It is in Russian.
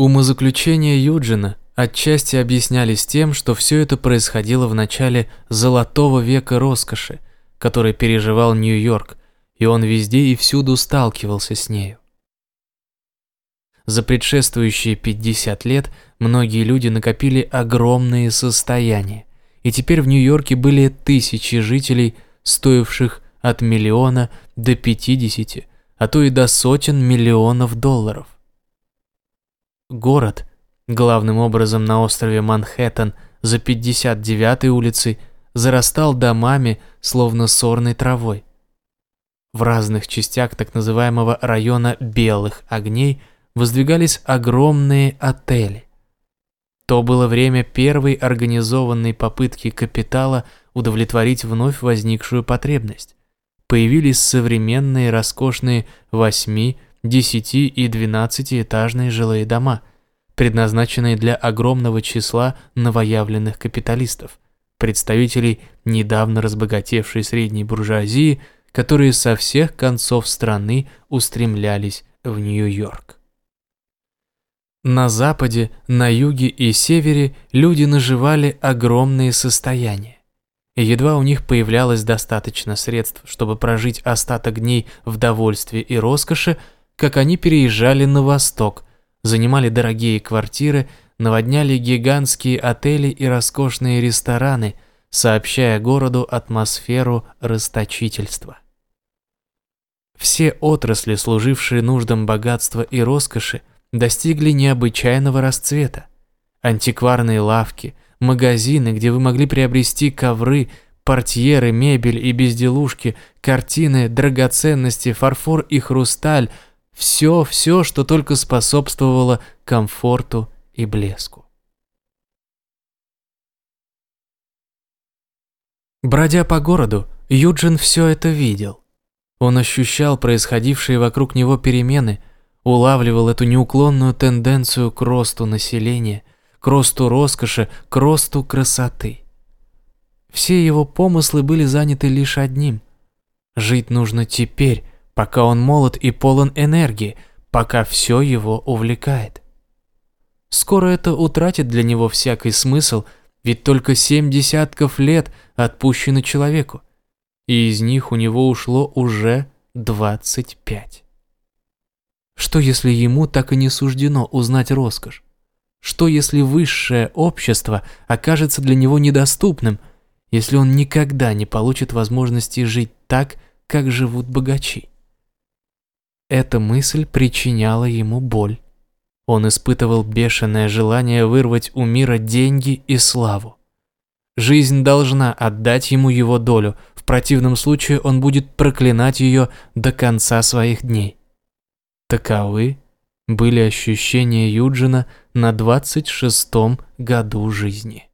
Умозаключения Юджина отчасти объяснялись тем, что все это происходило в начале золотого века роскоши, который переживал Нью-Йорк, и он везде и всюду сталкивался с нею. За предшествующие 50 лет многие люди накопили огромные состояния, и теперь в Нью-Йорке были тысячи жителей, стоивших от миллиона до 50, а то и до сотен миллионов долларов. Город, главным образом на острове Манхэттен за 59-й улицей, зарастал домами, словно сорной травой. В разных частях так называемого района белых огней воздвигались огромные отели. То было время первой организованной попытки капитала удовлетворить вновь возникшую потребность. Появились современные роскошные 8, 10 и 12-этажные жилые дома, предназначенные для огромного числа новоявленных капиталистов, представителей недавно разбогатевшей средней буржуазии – которые со всех концов страны устремлялись в Нью-Йорк. На западе, на юге и севере люди наживали огромные состояния. Едва у них появлялось достаточно средств, чтобы прожить остаток дней в довольстве и роскоши, как они переезжали на восток, занимали дорогие квартиры, наводняли гигантские отели и роскошные рестораны – сообщая городу атмосферу расточительства. Все отрасли, служившие нуждам богатства и роскоши, достигли необычайного расцвета. Антикварные лавки, магазины, где вы могли приобрести ковры, портьеры, мебель и безделушки, картины, драгоценности, фарфор и хрусталь – все, все, что только способствовало комфорту и блеску. Бродя по городу, Юджин все это видел. Он ощущал происходившие вокруг него перемены, улавливал эту неуклонную тенденцию к росту населения, к росту роскоши, к росту красоты. Все его помыслы были заняты лишь одним. Жить нужно теперь, пока он молод и полон энергии, пока все его увлекает. Скоро это утратит для него всякий смысл – ведь только семь десятков лет отпущено человеку, и из них у него ушло уже двадцать пять. Что если ему так и не суждено узнать роскошь? Что если высшее общество окажется для него недоступным, если он никогда не получит возможности жить так, как живут богачи? Эта мысль причиняла ему боль. Он испытывал бешеное желание вырвать у мира деньги и славу. Жизнь должна отдать ему его долю, в противном случае он будет проклинать ее до конца своих дней. Таковы были ощущения Юджина на 26-м году жизни.